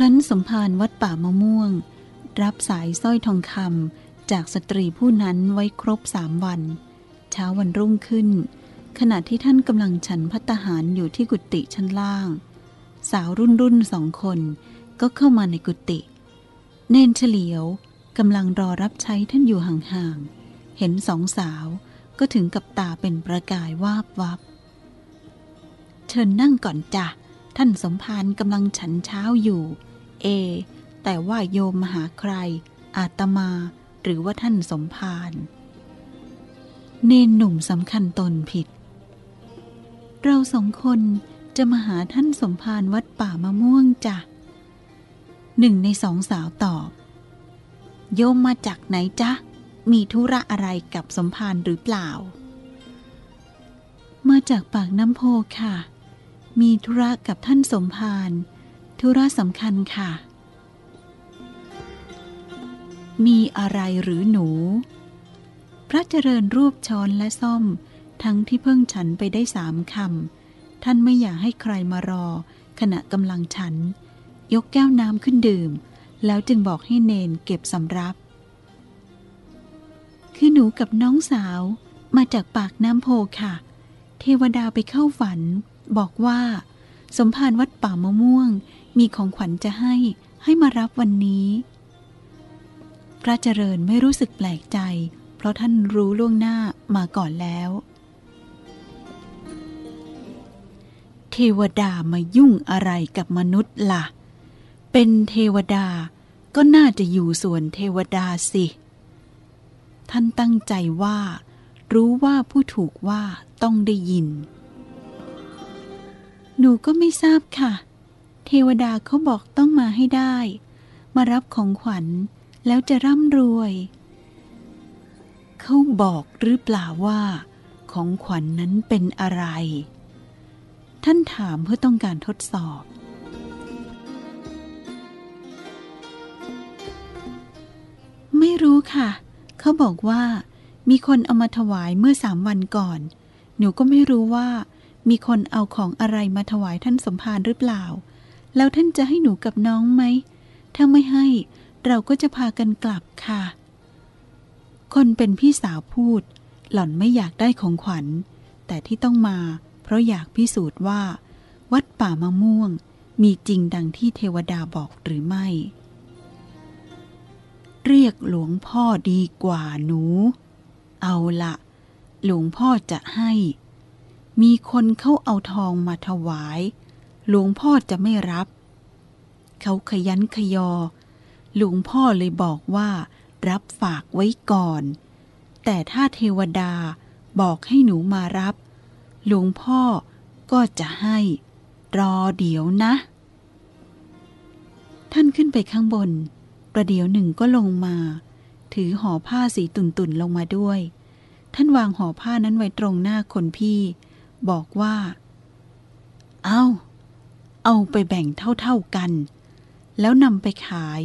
ครั้นสมภารวัดป่ามะม่วง รับสายสร้อยทองคำจากสตรีผู้นั้นไว้ครบสามวัน เช้าวันรุ่งขึ้น ขณะที่ท่านกำลังฉันพัตหารอยู่ที่กุฏิชั้นล่าง สาวรุ่นรุ่นสองคนก็เข้ามาในกุฏิเนนเฉลียวกำลังรอรับใช้ท่านอยู่ห่างๆ เห็นสองสาวก็ถึงกับตาเป็นประกายวาบวับ เชิญนั่งก่อนจ้ะ ท่านสมภารกำลังฉันเช้าอยู่ เอ แต่ว่าโยมมาหาใคร อาตมา หรือว่าท่านสมภารเนนหนุ่มสำคัญตนผิด เราสองคนจะมาหาท่านสมภารวัดป่ามะม่วงจ้ะหนึ่งในสองสาวตอบ โยมมาจากไหนจ๊ะ มีธุระอะไรกับสมภารหรือเปล่า มาจากปากน้ำโพค่ะ มีธุระกับท่านสมภาร ธุระสำคัญค่ะ มีอะไรหรือหนู พระเจริญรูปช้อนและซ่อม ทั้งที่เพิ่งฉันไปได้สามคำ ท่านไม่อยากให้ใครมารอ ขณะกำลังฉัน ยกแก้วน้ำขึ้นดื่ม แล้วจึงบอกให้เนนเก็บสำรับ คือหนูกับน้องสาวมาจากปากน้ำโพค่ะ เทวดาไปเข้าฝัน บอกว่า สมภารวัดป่ามะม่วง มีของขวัญจะให้ให้มารับวันนี้ พระเจริญไม่รู้สึกแปลกใจ เพราะท่านรู้ล่วงหน้ามาก่อนแล้ว เทวดามายุ่งอะไรกับมนุษย์ล่ะ เป็นเทวดาก็น่าจะอยู่ส่วนเทวดาสิ ท่านตั้งใจว่า รู้ว่าผู้ถูกว่าต้องได้ยิน หนูก็ไม่ทราบค่ะ เทวดาเขาบอกต้องมาให้ได้ มารับของขวัญแล้วจะร่ำรวย เขาบอกหรือเปล่าว่า ของขวัญนนั้นเป็นอะไร ท่านถามเพื่อต้องการทดสอบ ไม่รู้ค่ะ เขาบอกว่า มีคนเอามาถวายเมื่อสามวันก่อน หนูก็ไม่รู้ว่ามีคนเอาของอะไรมาถวายท่านสมภารหรือเปล่า แล้วท่านจะให้หนูกับน้องไหม ถ้าไม่ให้เราก็จะพากันกลับค่ะ คนเป็นพี่สาวพูด หล่อนไม่อยากได้ของขวัญ แต่ที่ต้องมา เพราะอยากพิสูจน์ว่า วัดป่ามะม่วง มีจริงดังที่เทวดาบอกหรือไม่ เรียกหลวงพ่อดีกว่าหนู เอาละหลวงพ่อจะให้ มีคนเข้าเอาทองมาถวาย หลวงพ่อจะไม่รับ เขาขยันขยอ หลวงพ่อเลยบอกว่า รับฝากไว้ก่อน แต่ถ้าเทวดาบอกให้หนูมารับ หลวงพ่อก็จะให้ รอเดี๋ยวนะ ท่านขึ้นไปข้างบน ประเดี๋ยวหนึ่งก็ลงมา ถือห่อผ้าสีตุ่นๆลงมาด้วย ท่านวางห่อผ้านั้นไว้ตรงหน้าคนพี่ บอกว่า เอา เอาไปแบ่งเท่าๆกัน แล้วนำไปขาย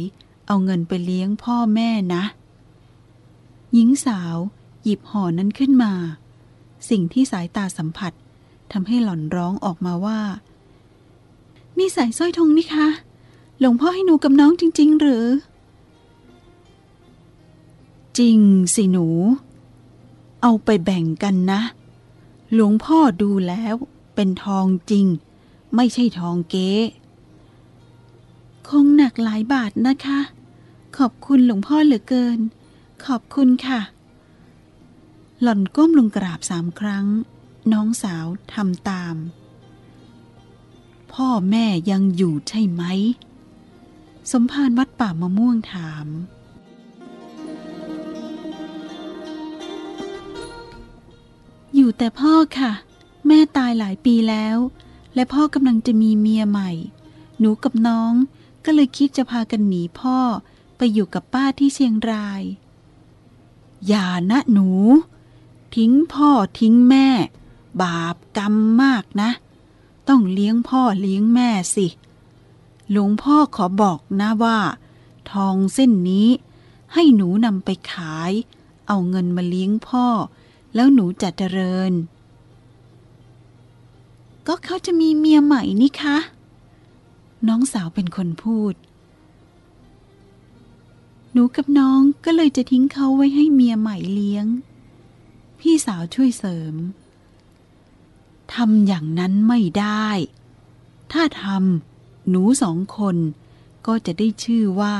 เอาเงินไปเลี้ยงพ่อแม่นะ หญิงสาวหยิบห่อนั้นขึ้นมา สิ่งที่สายตาสัมผัสทำให้หล่อนร้องออกมาว่า นี่สายสร้อยทองนี่คะ หลวงพ่อให้หนูกับน้องจริง ๆ หรือ จริงสิหนู เอาไปแบ่งกันนะ หลวงพ่อดูแล้วเป็นทองจริง ไม่ใช่ทองเก๊คงหนักหลายบาทนะคะ ขอบคุณหลวงพ่อเหลือเกิน ขอบคุณค่ะ หล่อนก้มลงกราบสามครั้ง น้องสาวทำตาม พ่อแม่ยังอยู่ใช่ไหม สมภารวัดป่ามะม่วงถามอยู่แต่พ่อค่ะ แม่ตายหลายปีแล้ว และพ่อกำลังจะมีเมียใหม่ หนูกับน้องก็เลยคิดจะพากันหนีพ่อไปอยู่กับป้าที่เชียงราย อย่านะหนู ทิ้งพ่อทิ้งแม่ บาปกรรมมากนะ ต้องเลี้ยงพ่อเลี้ยงแม่สิ หลวงพ่อขอบอกนะว่า ทองเส้นนี้ ให้หนูนำไปขาย เอาเงินมาเลี้ยงพ่อ แล้วหนูจะเจริญ ก็เขาจะมีเมียใหม่นี่คะ น้องสาวเป็นคนพูด หนูกับน้องก็เลยจะทิ้งเขาไว้ให้เมียใหม่เลี้ยง พี่สาวช่วยเสริมทำอย่างนั้นไม่ได้ ถ้าทำหนูสองคนก็จะได้ชื่อว่า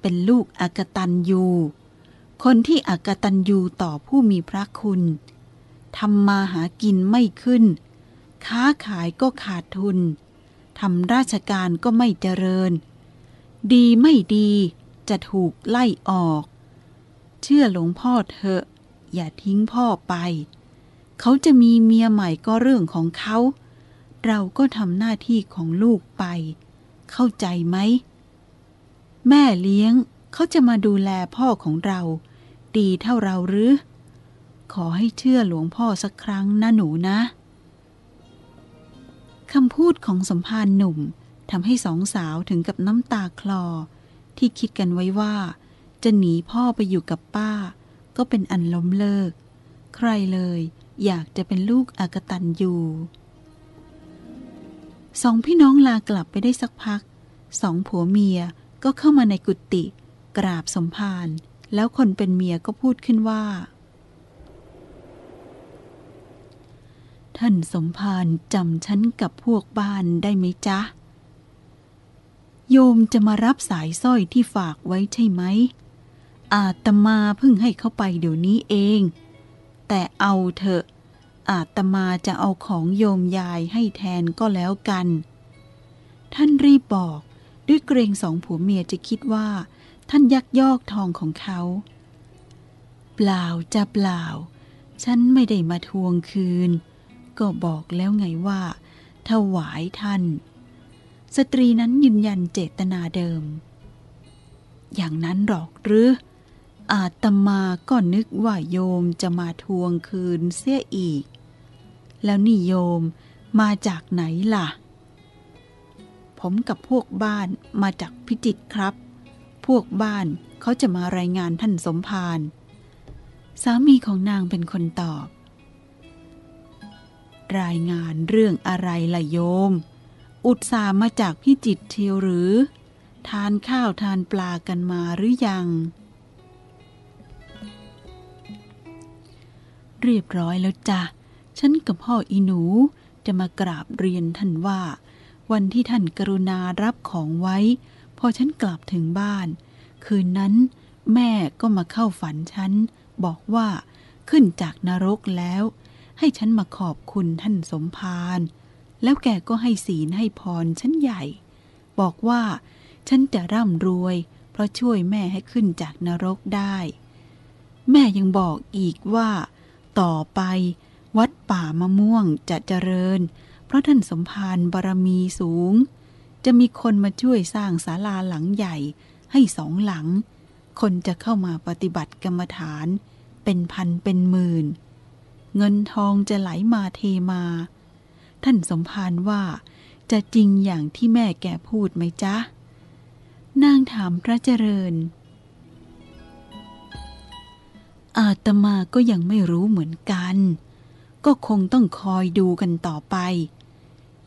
เป็นลูกอากตันยูคนที่อากตันยูต่อผู้มีพระคุณทำมาหากินไม่ขึ้น ค้าขายก็ขาดทุนทำราชการก็ไม่เจริญ ดีไม่ดีจะถูกไล่ออก เชื่อหลวงพ่อเถอะ อย่าทิ้งพ่อไป เขาจะมีเมียใหม่ก็เรื่องของเขา เราก็ทำหน้าที่ของลูกไป เข้าใจไหม แม่เลี้ยงเขาจะมาดูแลพ่อของเรา ดีเท่าเราหรือ ขอให้เชื่อหลวงพ่อสักครั้งนะหนูนะ คำพูดของสมภารหนุ่มทำให้สองสาวถึงกับน้ำตาคลอ ที่คิดกันไว้ว่า จะหนีพ่อไปอยู่กับป้า ก็เป็นอันล้มเลิก ใครเลยอยากจะเป็นลูกอากตันอยู่สองพี่น้องลากลับไปได้สักพัก สองผัวเมียก็เข้ามาในกุฏิกราบสมภารแล้วคนเป็นเมียก็พูดขึ้นว่า ท่านสมภารจำฉันกับพวกบ้านได้ไหมจ๊ะ โยมจะมารับสายสร้อยที่ฝากไว้ใช่ไหม อาตมาเพิ่งให้เขาไปเดี๋ยวนี้เอง แต่เอาเถอะ อาตมาจะเอาของโยมยายให้แทนก็แล้วกัน ท่านรีบบอกด้วยเกรงสองผัวเมียจะคิดว่า ท่านยักยอกทองของเขา เปล่าจะเปล่า ฉันไม่ได้มาทวงคืน ก็บอกแล้วไงว่า ถวายท่าน สตรีนั้นยืนยันเจตนาเดิม อย่างนั้นหรอกหรือ อาตมาก็นึกว่าโยมจะมาทวงคืนเสียอีก แล้วนี่โยมมาจากไหนล่ะ ผมกับพวกบ้านมาจากพิจิตรครับ พวกบ้านเขาจะมารายงานท่านสมภารสามีของนางเป็นคนตอบ รายงานเรื่องอะไรล่ะโยม อุตส่าห์มาจากพิจิตเทียวหรือ ทานข้าวทานปลากันมาหรือยัง เรียบร้อยแล้วจ้ะ ฉันกับพ่ออีหนูจะมากราบเรียนท่านว่า วันที่ท่านกรุณารับของไว้ พอฉันกลับถึงบ้าน คืนนั้นแม่ก็มาเข้าฝันฉัน บอกว่าขึ้นจากนรกแล้ว ให้ฉันมาขอบคุณท่านสมภารแล้วแกก็ให้ศีลให้พรฉันใหญ่ บอกว่า ฉันจะร่ำรวย เพราะช่วยแม่ให้ขึ้นจากนรกได้ แม่ยังบอกอีกว่า ต่อไป วัดป่ามะม่วงจะเจริญ เพราะท่านสมภารบารมีสูง จะมีคนมาช่วยสร้างศาลาหลังใหญ่ให้สองหลัง คนจะเข้ามาปฏิบัติกรรมฐาน เป็นพันเป็นหมื่น เงินทองจะไหลมาเทมา ท่านสมภารว่า จะจริงอย่างที่แม่แกพูดไหมจ๊ะ นางถามพระเจริญ อาตมาก็ยังไม่รู้เหมือนกัน ก็คงต้องคอยดูกันต่อไป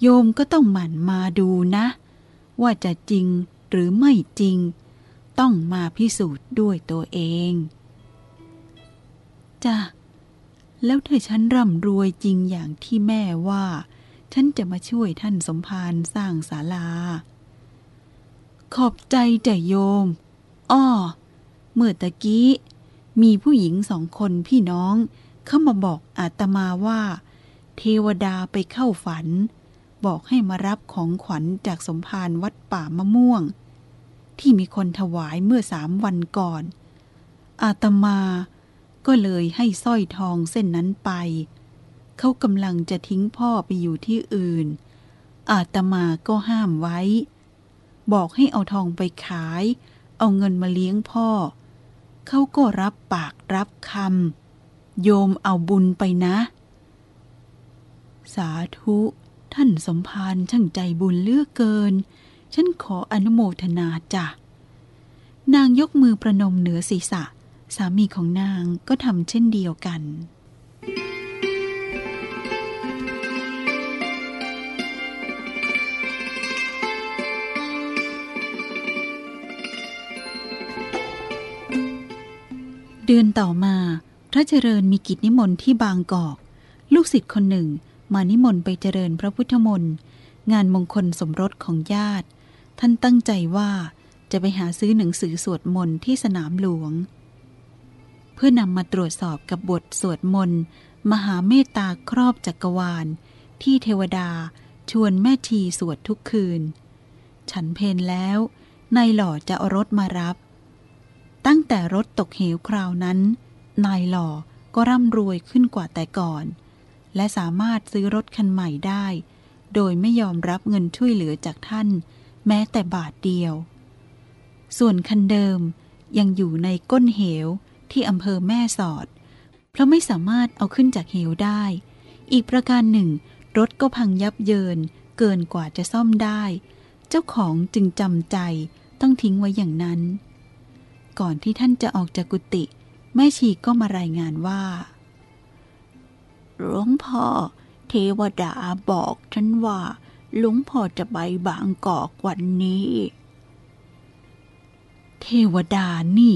โยมก็ต้องหมั่นมาดูนะ ว่าจะจริงหรือไม่จริง ต้องมาพิสูจน์ด้วยตัวเองจ้ะ แล้วถ้าฉันร่ำรวยจริงอย่างที่แม่ว่า ฉันจะมาช่วยท่านสมภารสร้างศาลา ขอบใจแต่โยม อ้อ เมื่อตะกี้ มีผู้หญิงสองคนพี่น้อง เข้ามาบอกอาตมาว่า เทวดาไปเข้าฝัน บอกให้มารับของขวัญจากสมภารวัดป่ามะม่วง ที่มีคนถวายเมื่อสามวันก่อน อาตมา ก็เลยให้สร้อยทองเส้นนั้นไป เขากำลังจะทิ้งพ่อไปอยู่ที่อื่น อาตมาก็ห้ามไว้ บอกให้เอาทองไปขาย เอาเงินมาเลี้ยงพ่อ เขาก็รับปากรับคำโยมเอาบุญไปนะ สาธุท่านสมภารช่างใจบุญเลือกเกิน ฉันขออนุโมทนาจ้ะ นางยกมือประนมเหนือศีรษะ สามีของนางก็ทำเช่นเดียวกัน เดือนต่อมา พระเจริญมีกิจนิมนต์ที่บางกอก ลูกศิษย์คนหนึ่งมานิมนต์ไปเจริญพระพุทธมนต์ งานมงคลสมรสของญาติ ท่านตั้งใจว่าจะไปหาซื้อหนังสือสวดมนต์ที่สนามหลวง เพื่อนำมาตรวจสอบกับบทสวดมนต์ มหาเมตตาครอบจักรวาล ที่เทวดาชวนแม่ทีสวดทุกคืน ฉันเพนแล้วนายหล่อจะเอารถมารับ ตั้งแต่รถตกเหวคราวนั้นนายหล่อก็ร่ำรวยขึ้นกว่าแต่ก่อน และสามารถซื้อรถคันใหม่ได้ โดยไม่ยอมรับเงินช่วยเหลือจากท่าน แม้แต่บาทเดียว ส่วนคันเดิมยังอยู่ในก้นเหว ที่อำเภอแม่สอด เพราะไม่สามารถเอาขึ้นจากเหวได้ อีกประการหนึ่ง รถก็พังยับเยิน เกินกว่าจะซ่อมได้ เจ้าของจึงจำใจต้องทิ้งไว้อย่างนั้น ก่อนที่ท่านจะออกจากกุฏิแม่ชีก็มารายงานว่า หลวงพ่อ เทวดาบอกฉันว่าหลวงพ่อจะไปบางกอกวันนี้ เทวดานี่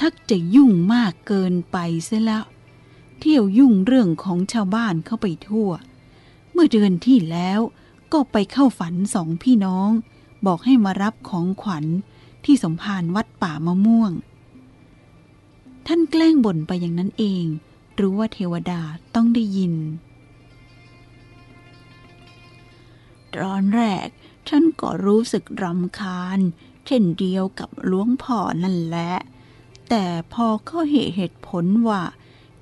ชักจะยุ่งมากเกินไปเสียแล้ว เที่ยวยุ่งเรื่องของชาวบ้านเข้าไปทั่ว เมื่อเดือนที่แล้วก็ไปเข้าฝันสองพี่น้อง บอกให้มารับของขวัญที่สมภารวัดป่ามะม่วง ท่านแกล้งบ่นไปอย่างนั้นเอง รู้ว่าเทวดาต้องได้ยิน ตอนแรกฉันก็รู้สึกรำคาญ เช่นเดียวกับหลวงพ่อนั่นแหละ แต่พอเขาเหตุเหตุผลว่า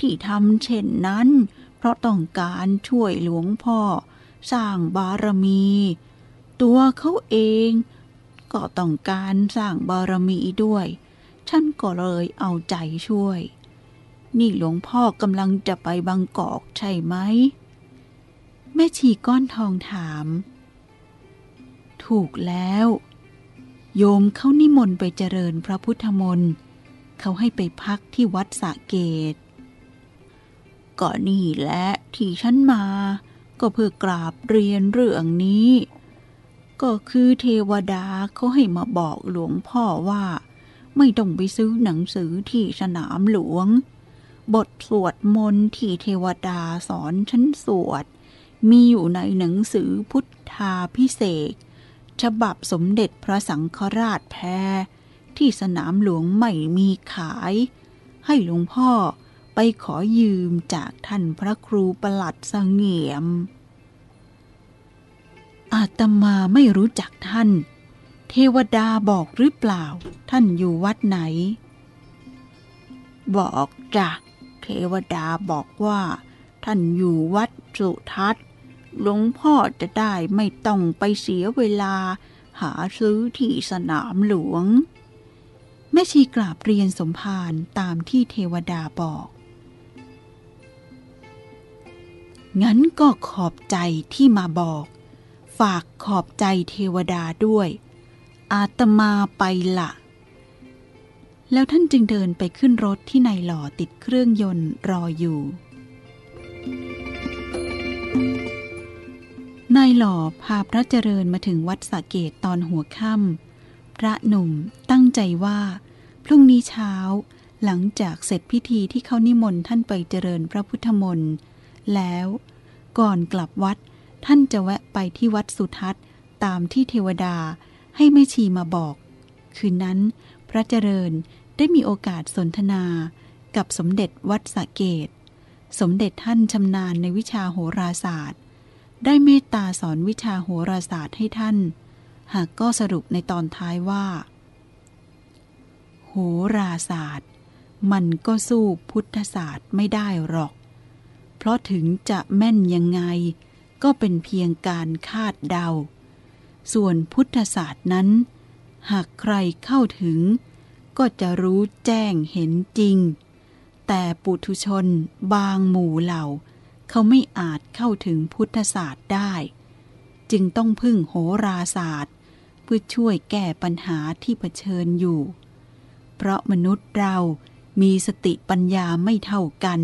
ที่ทำเช่นนั้น เพราะต้องการช่วยหลวงพ่อ สร้างบารมี ตัวเขาเองก็ต้องการสร้างบารมีด้วย ฉันก็เลยเอาใจช่วย นี่หลวงพ่อกำลังจะไปบางกอกใช่ไหม แม่ชีก้อนทองถาม ถูกแล้ว โยมเขานิมนต์ไปเจริญพระพุทธมนต์ เขาให้ไปพักที่วัดสะเกตก็นี่แหละที่ฉันมา ก็เพื่อกราบเรียนเรื่องนี้ ก็คือเทวดาเขาให้มาบอกหลวงพ่อว่า ไม่ต้องไปซื้อหนังสือที่สนามหลวง บทสวดมนต์ที่เทวดาสอนฉันสวด มีอยู่ในหนังสือพุทธาพิเศษฉบับสมเด็จพระสังฆราชแพร ที่สนามหลวงไม่มีขาย ให้หลวงพ่อไปขอยืมจากท่านพระครูประหลัดสงเงียม อาตมาไม่รู้จักท่าน เทวดาบอกหรือเปล่า ท่านอยู่วัดไหน บอกจ้ะเทวดาบอกว่า ท่านอยู่วัดสุทัศน์หลวงพ่อจะได้ไม่ต้องไปเสียเวลาหาซื้อที่สนามหลวง แม่ชีกราบเรียนสมภารตามที่เทวดาบอก งั้นก็ขอบใจที่มาบอก ฝากขอบใจเทวดาด้วย อาตมาไปละ แล้วท่านจึงเดินไปขึ้นรถที่นายหล่อติดเครื่องยนต์รออยู่นายหล่อพาพระเจริญมาถึงวัดสะเกตตอนหัวค่ำ พระหนุ่มตั้งใจว่า พรุ่งนี้เช้า หลังจากเสร็จพิธีที่เขานิมนต์ท่านไปเจริญพระพุทธมนต์แล้ว ก่อนกลับวัด ท่านจะแวะไปที่วัดสุทัศน์ ตามที่เทวดาให้แม่ชีมาบอก คืนนั้น พระเจริญได้มีโอกาสสนทนากับสมเด็จวัดสะเกต สมเด็จท่านชำนาญในวิชาโหราศาสตร์ ได้เมตตาสอนวิชาโหราศาสตร์ให้ท่าน หากก็สรุปในตอนท้ายว่า โหราศาสตร์ มันก็สู้พุทธศาสตร์ไม่ได้หรอก เพราะถึงจะแม่นยังไง ก็เป็นเพียงการคาดเดา ส่วนพุทธศาสตร์นั้น หากใครเข้าถึง ก็จะรู้แจ้งเห็นจริง แต่ปุถุชนบางหมู่เหล่า เขาไม่อาจเข้าถึงพุทธศาสตร์ได้จึงต้องพึ่งโหราศาสตร์ พื่อช่วยแก้ปัญหาที่เผชิญอยู่ เพราะมนุษย์เรามีสติปัญญาไม่เท่ากัน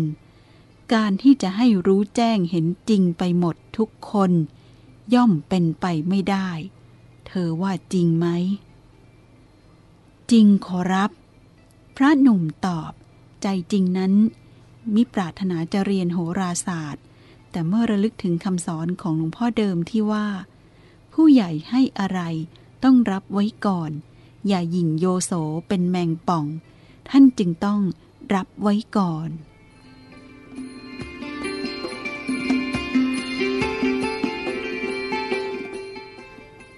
การที่จะให้รู้แจ้งเห็นจริงไปหมดทุกคน ย่อมเป็นไปไม่ได้ เธอว่าจริงไหม จริงขอรับ พระหนุ่มตอบ ใจจริงนั้น มิปรารถนาจะเรียนโหราศาสตร์ แต่เมื่อระลึกถึงคำสอนของหลวงพ่อเดิมที่ว่า ผู้ใหญ่ให้อะไร ต้องรับไว้ก่อน อย่าหยิ่งโยโสเป็นแมงป่อง ท่านจึงต้องรับไว้ก่อน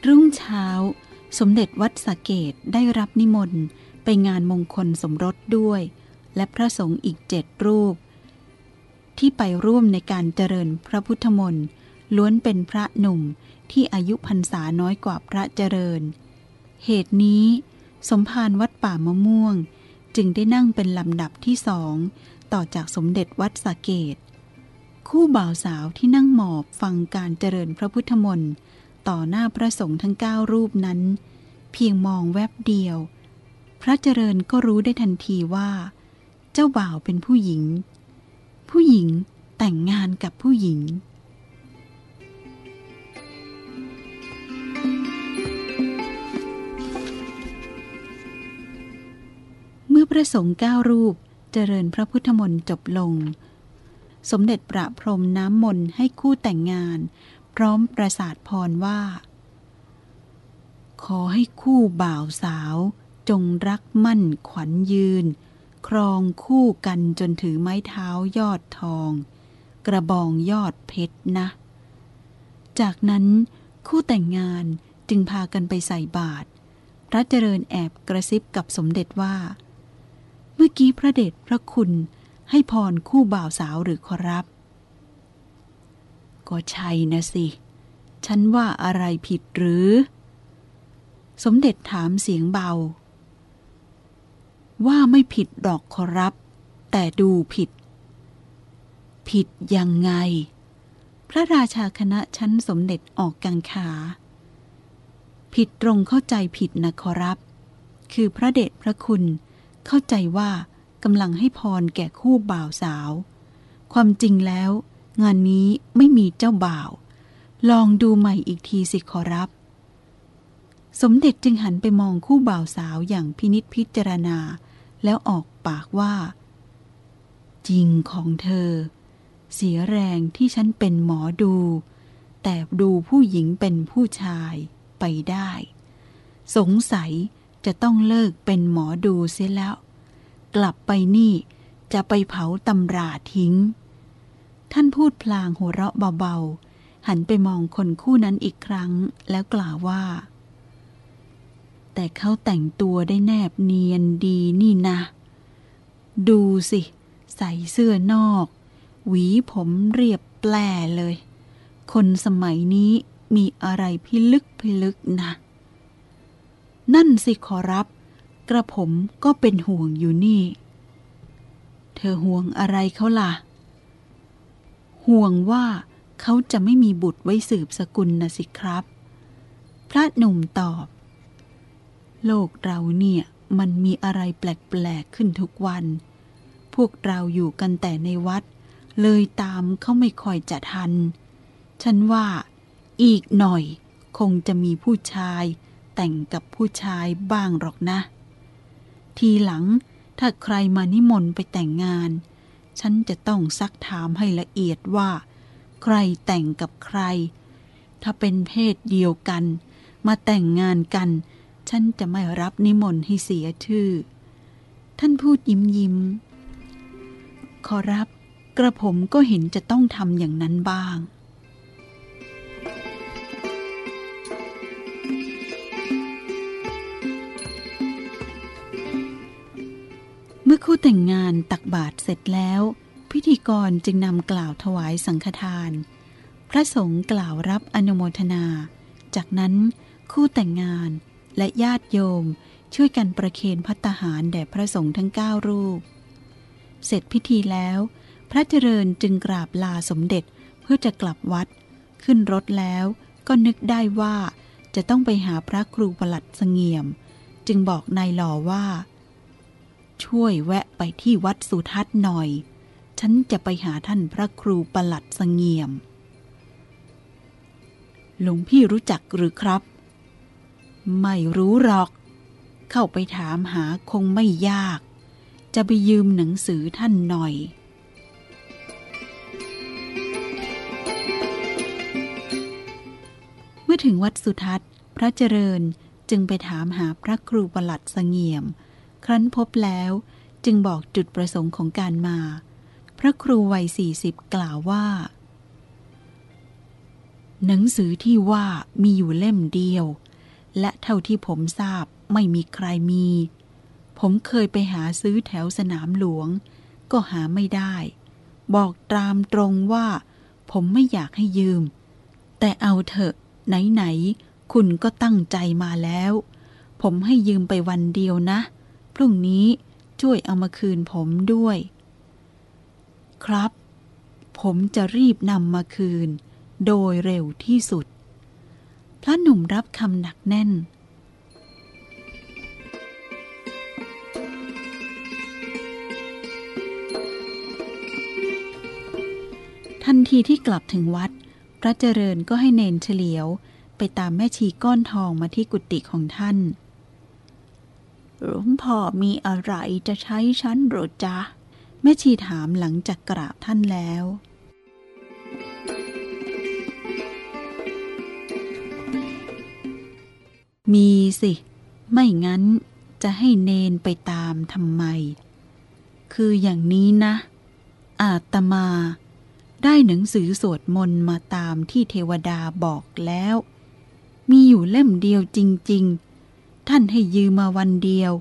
รุ่งเช้า สมเด็จวัดสะเกตได้รับนิมนต์ไปงานมงคลสมรสด้วย และพระสงฆ์อีกเจ็ดรูป ที่ไปร่วมในการเจริญพระพุทธมนต์ ล้วนเป็นพระหนุ่มที่อายุพรรษาน้อยกว่าพระเจริญ เหตุนี้ สมภารวัดป่ามะม่วง จึงได้นั่งเป็นลำดับที่สองต่อจากสมเด็จวัดสะเกต คู่บ่าวสาวที่นั่งหมอบฟังการเจริญพระพุทธมนต์ต่อหน้าพระสงฆ์ทั้งเก้ารูปนั้น เพียงมองแวบเดียว พระเจริญก็รู้ได้ทันทีว่า เจ้าบ่าวเป็นผู้หญิง ผู้หญิงแต่งงานกับผู้หญิง พระสงฆ์เก้ารูปเจริญพระพุทธมนต์จบลง สมเด็จประพรมน้ำมนต์ให้คู่แต่งงาน พร้อมประสาทพรว่า ขอให้คู่บ่าวสาว จงรักมั่นขวัญยืน ครองคู่กันจนถือไม้เท้ายอดทอง กระบองยอดเพชรนะ จากนั้นคู่แต่งงานจึงพากันไปใส่บาตรพระเจริญแอบกระซิบกับสมเด็จว่า เมื่อกี้พระเดชพระคุณให้พรคู่บ่าวสาวหรือขอรับ ก็ใช่นะสิ ฉันว่าอะไรผิดหรือ สมเด็จถามเสียงเบา ว่าไม่ผิดดอกขอรับ แต่ดูผิด ผิดยังไง พระราชาคณะชั้นสมเด็จออกกังขา ผิดตรงเข้าใจผิดนะขอรับ คือพระเดชพระคุณ เข้าใจว่ากำลังให้พรแก่คู่บ่าวสาว ความจริงแล้ว งานนี้ไม่มีเจ้าบ่าว ลองดูใหม่อีกทีสิขอรับ สมเด็จจึงหันไปมองคู่บ่าวสาวอย่างพินิษพิจารณา แล้วออกปากว่า จริงของเธอ เสียแรงที่ฉันเป็นหมอดู แต่ดูผู้หญิงเป็นผู้ชายไปได้ สงสัย จะต้องเลิกเป็นหมอดูเสียแล้ว กลับไปนี่จะไปเผาตำราทิ้ง ท่านพูดพลางหัวเราะเบาๆ หันไปมองคนคู่นั้นอีกครั้งแล้วกล่าวว่า แต่เขาแต่งตัวได้แนบเนียนดีนี่นะ ดูสิ ใส่เสื้อนอก หวีผมเรียบแปลเลย คนสมัยนี้มีอะไรพิลึกพิลึกนะ นั่นสิขอรับ กระผมก็เป็นห่วงอยู่นี่ เธอห่วงอะไรเขาล่ะ ห่วงว่าเขาจะไม่มีบุตรไว้สืบสกุลนะสิครับ พระหนุ่มตอบ โลกเราเนี่ยมันมีอะไรแปลกๆขึ้นทุกวัน พวกเราอยู่กันแต่ในวัด เลยตามเขาไม่ค่อยจะทัน ฉันว่าอีกหน่อยคงจะมีผู้ชาย แต่งกับผู้ชายบ้างหรอกนะ ทีหลังถ้าใครมานิมนต์ไปแต่งงาน ฉันจะต้องซักถามให้ละเอียดว่า ใครแต่งกับใคร ถ้าเป็นเพศเดียวกัน มาแต่งงานกัน ฉันจะไม่รับนิมนต์ให้เสียชื่อ ท่านพูดยิ้มยิ้ม ขอรับ กระผมก็เห็นจะต้องทำอย่างนั้นบ้าง เมื่อคู่แต่งงานตักบาตรเสร็จแล้ว พิธีกรจึงนำกล่าวถวายสังฆทาน พระสงฆ์กล่าวรับอนุโมทนา จากนั้นคู่แต่งงานและญาติโยมช่วยกันประเคนพัตตาหารแด่พระสงฆ์ทั้งเก้ารูป เสร็จพิธีแล้ว พระเจริญจึงกราบลาสมเด็จเพื่อจะกลับวัด ขึ้นรถแล้วก็นึกได้ว่าจะต้องไปหาพระครูประหลัดเสงี่ยม จึงบอกนายหล่อว่า ช่วยแวะไปที่วัดสุทัศน์หน่อย ฉันจะไปหาท่านพระครูประหลัดสงี่ยม หลวงพี่รู้จักหรือครับ ไม่รู้หรอก เข้าไปถามหาคงไม่ยากจจะไปยืมหนังสือท่านหน่อยเมื่อถึงวัดสุทัศน์ พระเจริญจึงไปถามหาพระครูประหลัดสงเงียม ครั้นพบแล้วจึงบอกจุดประสงค์ของการมา พระครูวัยสี่สิบกล่าวว่า หนังสือที่ว่ามีอยู่เล่มเดียว และเท่าที่ผมทราบไม่มีใครมี ผมเคยไปหาซื้อแถวสนามหลวง ก็หาไม่ได้ บอกตามตรงว่า ผมไม่อยากให้ยืม แต่เอาเถอะไหนๆคุณก็ตั้งใจมาแล้ว ผมให้ยืมไปวันเดียวนะ พรุ่งนี้ช่วยเอามาคืนผมด้วย ครับ ผมจะรีบนำมาคืน โดยเร็วที่สุด พระหนุ่มรับคำหนักแน่นทันทีที่กลับถึงวัด พระเจริญก็ให้เนนเฉลียว ไปตามแม่ชีก้อนทองมาที่กุฏิของท่าน หลวงพ่อมีอะไรจะใช้ฉันหรือจ๊ะ แม่ชีถามหลังจากกราบท่านแล้ว มีสิ ไม่งั้นจะให้เนนไปตามทำไม คืออย่างนี้นะ อาตมา ได้หนังสือสวดมนต์มาตามที่เทวดาบอกแล้ว มีอยู่เล่มเดียวจริง ๆ ท่านให้ยืมมาวันเดียว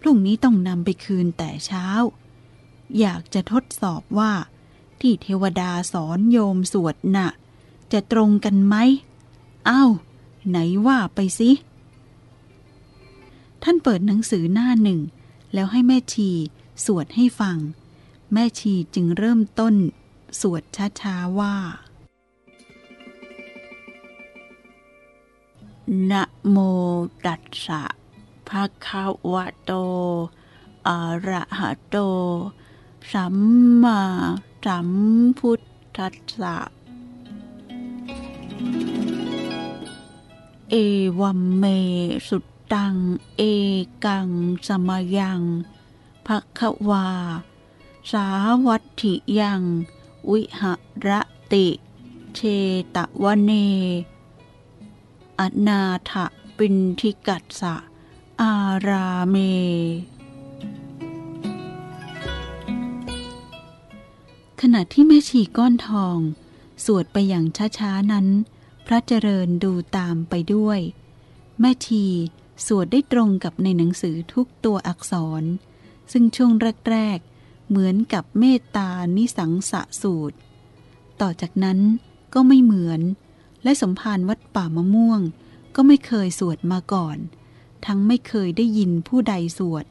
พรุ่งนี้ต้องนำไปคืนแต่เช้า อยากจะทดสอบว่า ที่เทวดาสอนโยมสวดน่ะ จะตรงกันไหมอ้าวไหนว่าไปสิท่านเปิดหนังสือหน้าหนึ่ง แล้วให้แม่ชีสวดให้ฟัง แม่ชีจึงเริ่มต้น สวดช้าๆว่า นะโมตัสสะภะคะวะโต อะระหะโต สัมมาสัมพุทธัสสะ เอวัมเมสุตตัง เอกังสมยังภะคะวา สาวัตถิยัง วิหระติ เชตวเน อนาถปินทิกัสสะ อาราเม ขณะที่แม่ชีก้อนทอง สวดไปอย่างช้าๆนั้น พระเจริญดูตามไปด้วย แม่ชีสวดได้ตรงกับในหนังสือทุกตัวอักษร ซึ่งช่วงแรกๆ เหมือนกับเมตตานิสังสะสูตร ต่อจากนั้นก็ไม่เหมือน และสมภารวัดป่ามะม่วง ก็ไม่เคยสวดมาก่อน ทั้งไม่เคยได้ยินผู้ใดสวด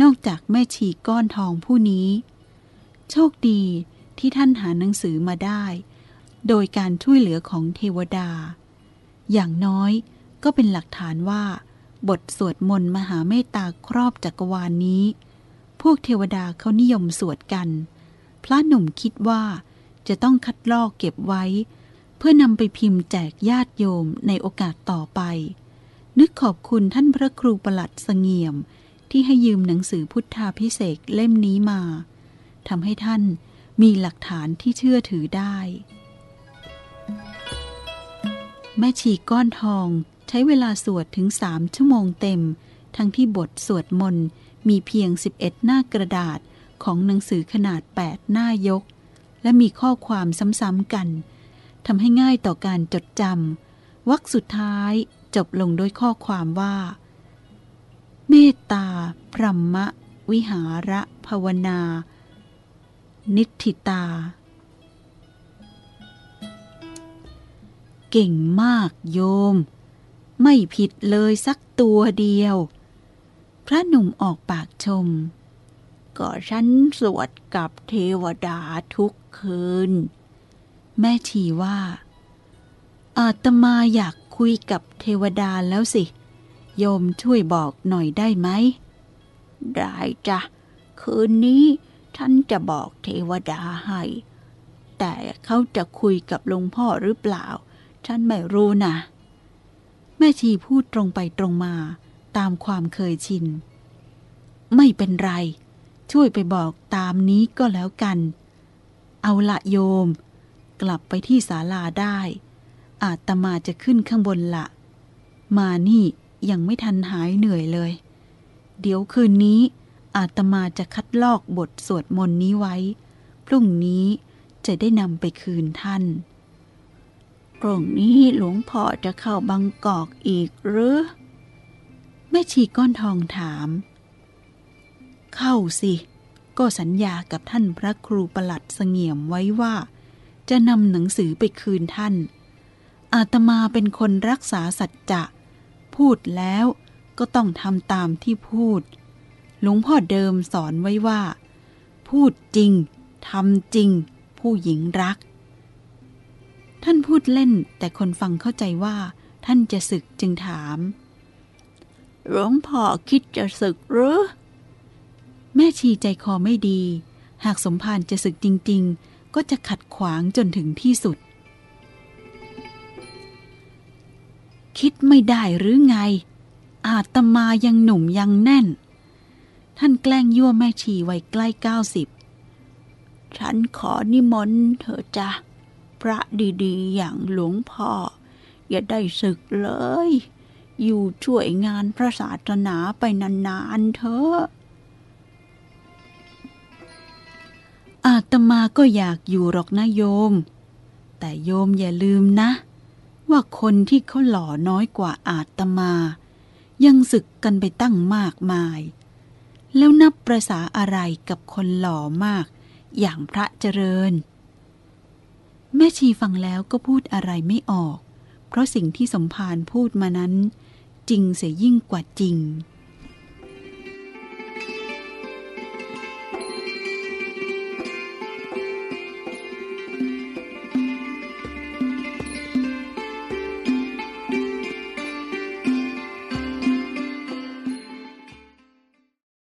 นอกจากแม่ชีก้อนทองผู้นี้ โชคดีที่ท่านหาหนังสือมาได้ โดยการช่วยเหลือของเทวดา อย่างน้อยก็เป็นหลักฐานว่า บทสวดมนต์มหาเมตตาครอบจักรวาลนนี้ พวกเทวดาเขานิยมสวดกัน พระหนุ่มคิดว่าจะต้องคัดลอกเก็บไว้ เพื่อนำไปพิมพ์แจกญาติโยมในโอกาสต่อไป นึกขอบคุณท่านพระครูประหลัดสงเงียม ที่ให้ยืมหนังสือพุทธาพิเศษเล่มนี้มาทำให้ท่านมีหลักฐานที่เชื่อถือได้ แม่ชีก้อนทองใช้เวลาสวดถึงสามชั่วโมงเต็ม ทั้งที่บทสวดมนต์มีเพียง 11 หน้ากระดาษของหนังสือขนาด 8 หน้ายก และมีข้อความซ้ำๆกัน ทำให้ง่ายต่อการจดจำวรรคสุดท้ายจบลงด้วยข้อความว่า เมตตา พรหมวิหาระภาวนา นิธิตา เก่งมากโยม ไม่ผิดเลยสักตัวเดียว พระหนุ่มออกปากชม ก็ฉันสวดกับเทวดาทุกคืน แม่ชีว่า อาตมาอยากคุยกับเทวดาแล้วสิ โยมช่วยบอกหน่อยได้ไหม ได้จ้ะ คืนนี้ฉันจะบอกเทวดาให้ แต่เขาจะคุยกับหลวงพ่อหรือเปล่า ฉันไม่รู้นะแม่ชีพูดตรงไปตรงมา ตามความเคยชิน ไม่เป็นไร ช่วยไปบอกตามนี้ก็แล้วกัน เอาละโยม กลับไปที่ศาลาได้ อาตมาจะขึ้นข้างบนละ มานี่ยังไม่ทันหายเหนื่อยเลย เดี๋ยวคืนนี้ อาตมาจะคัดลอกบทสวดมนต์นี้ไว้ พรุ่งนี้จะได้นำไปคืนท่านพรุ่งนี้หลวงพ่อจะเข้าบางกอกอีกหรือแม่ชีก้อนทองถาม เข้าสิ ก็สัญญากับท่านพระครูประหลัดเสงี่ยมไว้ว่า จะนำหนังสือไปคืนท่าน อาตมาเป็นคนรักษาสัจจะ พูดแล้วก็ต้องทำตามที่พูด หลวงพ่อเดิมสอนไว้ว่า พูดจริงทำจริง ผู้หญิงรัก ท่านพูดเล่นแต่คนฟังเข้าใจว่า ท่านจะศึกจึงถาม หลวงพ่อคิดจะศึกหรือ แม่ชีใจคอไม่ดี หากสมภารจะศึกจริง ๆ ก็จะขัดขวางจนถึงที่สุด คิดไม่ได้หรือไง อาตมายังหนุ่มยังแน่น ท่านแกล้งยั่วแม่ชีวัยใกล้เก้าสิบฉันขอนิมนต์เถอจ้ะพระดีๆ อย่างหลวงพ่อ อย่าได้ศึกเลย อยู่ช่วยงานพระศาสนาไปนานๆเถอะ อาตมาก็อยากอยู่หรอกนะโยม แต่โยมอย่าลืมนะ ว่าคนที่เขาหล่อน้อยกว่าอาตมา ยังศึกกันไปตั้งมากมาย แล้วนับประษาอะไรกับคนหล่อมาก อย่างพระเจริญ แม่ชีฟังแล้วก็พูดอะไรไม่ออก เพราะสิ่งที่สมภารพูดมานั้น จริงเสียยิ่งกว่าจริง